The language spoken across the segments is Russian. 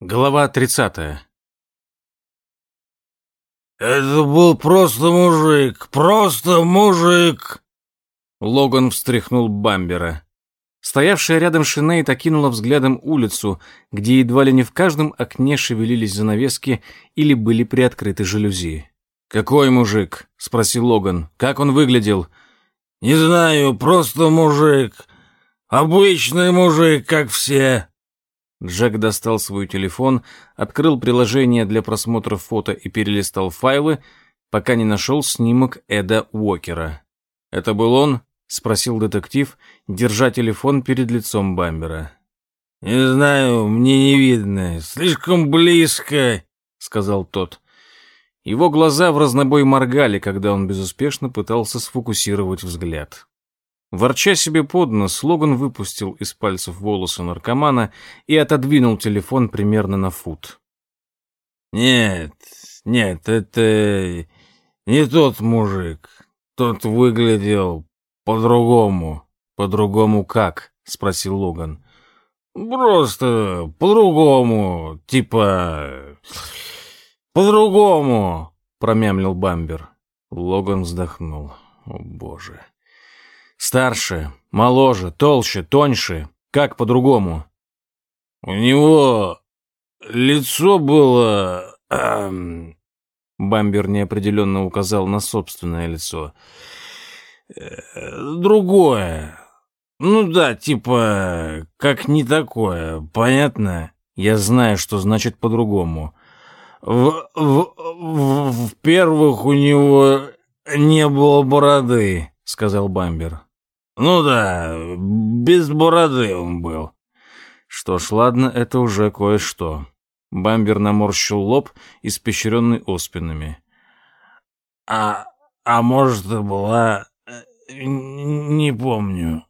Глава 30. «Это был просто мужик, просто мужик!» Логан встряхнул Бамбера. Стоявшая рядом Шинейд окинула взглядом улицу, где едва ли не в каждом окне шевелились занавески или были приоткрыты жалюзи. «Какой мужик?» — спросил Логан. «Как он выглядел?» «Не знаю, просто мужик. Обычный мужик, как все». Джек достал свой телефон, открыл приложение для просмотра фото и перелистал файлы, пока не нашел снимок Эда Уокера. «Это был он?» — спросил детектив, держа телефон перед лицом Бамбера. «Не знаю, мне не видно. Слишком близко», — сказал тот. Его глаза в разнобой моргали, когда он безуспешно пытался сфокусировать взгляд. Ворча себе под нос, Логан выпустил из пальцев волосы наркомана и отодвинул телефон примерно на фут. «Нет, нет, это не тот мужик. Тот выглядел по-другому». «По-другому как?» — спросил Логан. «Просто по-другому, типа... по-другому», — промямлил Бамбер. Логан вздохнул. «О, боже». Старше, моложе, толще, тоньше. Как по-другому? У него лицо было... Эм... Бамбер неопределенно указал на собственное лицо. Э, другое. Ну да, типа, как не такое, понятно? Я знаю, что значит по-другому. В, в, в, в первых у него не было бороды, сказал Бамбер. Ну да, без бороды он был. Что ж, ладно, это уже кое-что. Бамбер наморщил лоб, испещренный оспинами. А, а может, была... Э, не помню.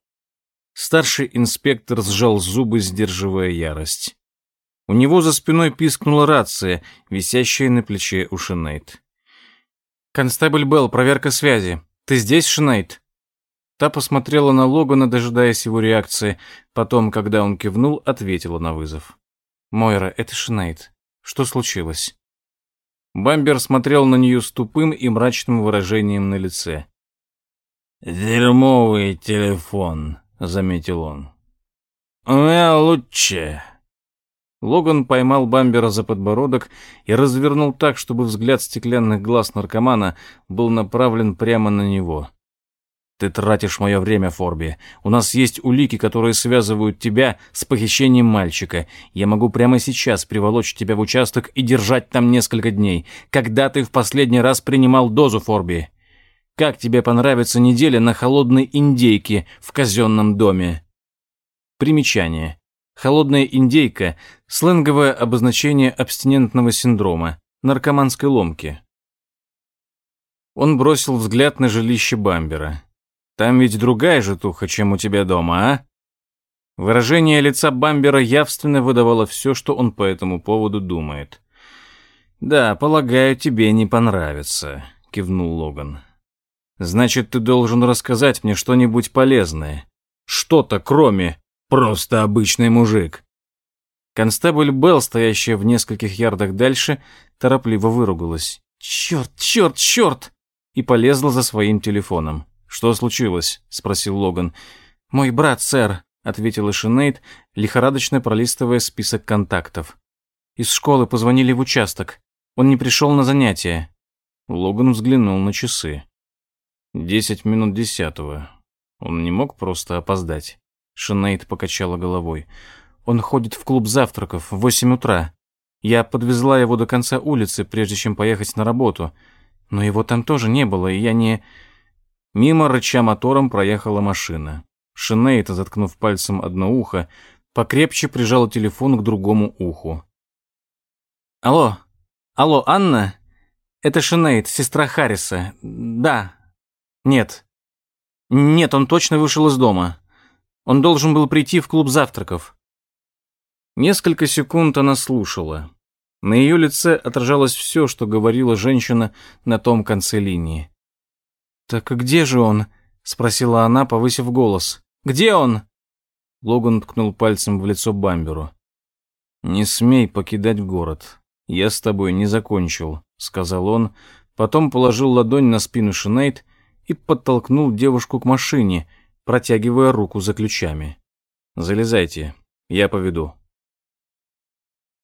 Старший инспектор сжал зубы, сдерживая ярость. У него за спиной пискнула рация, висящая на плече у Шинейд. «Констебль Белл, проверка связи. Ты здесь, Шинейд?» Та посмотрела на Логана, дожидаясь его реакции. Потом, когда он кивнул, ответила на вызов. «Мойра, это Шинейд. Что случилось?» Бамбер смотрел на нее с тупым и мрачным выражением на лице. «Дерьмовый телефон», — заметил он. «У меня лучше». Логан поймал Бамбера за подбородок и развернул так, чтобы взгляд стеклянных глаз наркомана был направлен прямо на него. Ты тратишь мое время, Форби. У нас есть улики, которые связывают тебя с похищением мальчика. Я могу прямо сейчас приволочь тебя в участок и держать там несколько дней. Когда ты в последний раз принимал дозу, Форби? Как тебе понравится неделя на холодной индейке в казенном доме? Примечание. Холодная индейка – сленговое обозначение абстинентного синдрома, наркоманской ломки. Он бросил взгляд на жилище Бамбера. Там ведь другая житуха, чем у тебя дома, а? Выражение лица Бамбера явственно выдавало все, что он по этому поводу думает. «Да, полагаю, тебе не понравится», — кивнул Логан. «Значит, ты должен рассказать мне что-нибудь полезное. Что-то, кроме просто обычный мужик». Констебль Белл, стоящая в нескольких ярдах дальше, торопливо выругалась. «Черт, черт, черт!» и полезла за своим телефоном. «Что случилось?» — спросил Логан. «Мой брат, сэр», — ответила Шинейд, лихорадочно пролистывая список контактов. «Из школы позвонили в участок. Он не пришел на занятия». Логан взглянул на часы. «Десять минут десятого. Он не мог просто опоздать». Шинейд покачала головой. «Он ходит в клуб завтраков в восемь утра. Я подвезла его до конца улицы, прежде чем поехать на работу. Но его там тоже не было, и я не...» Мимо, рыча мотором, проехала машина. Шинейта, заткнув пальцем одно ухо, покрепче прижала телефон к другому уху. «Алло, алло, Анна? Это Шинейт, сестра Харриса. Да. Нет. Нет, он точно вышел из дома. Он должен был прийти в клуб завтраков». Несколько секунд она слушала. На ее лице отражалось все, что говорила женщина на том конце линии. «Так где же он?» — спросила она, повысив голос. «Где он?» Логан ткнул пальцем в лицо Бамберу. «Не смей покидать город. Я с тобой не закончил», — сказал он, потом положил ладонь на спину Шинейд и подтолкнул девушку к машине, протягивая руку за ключами. «Залезайте, я поведу».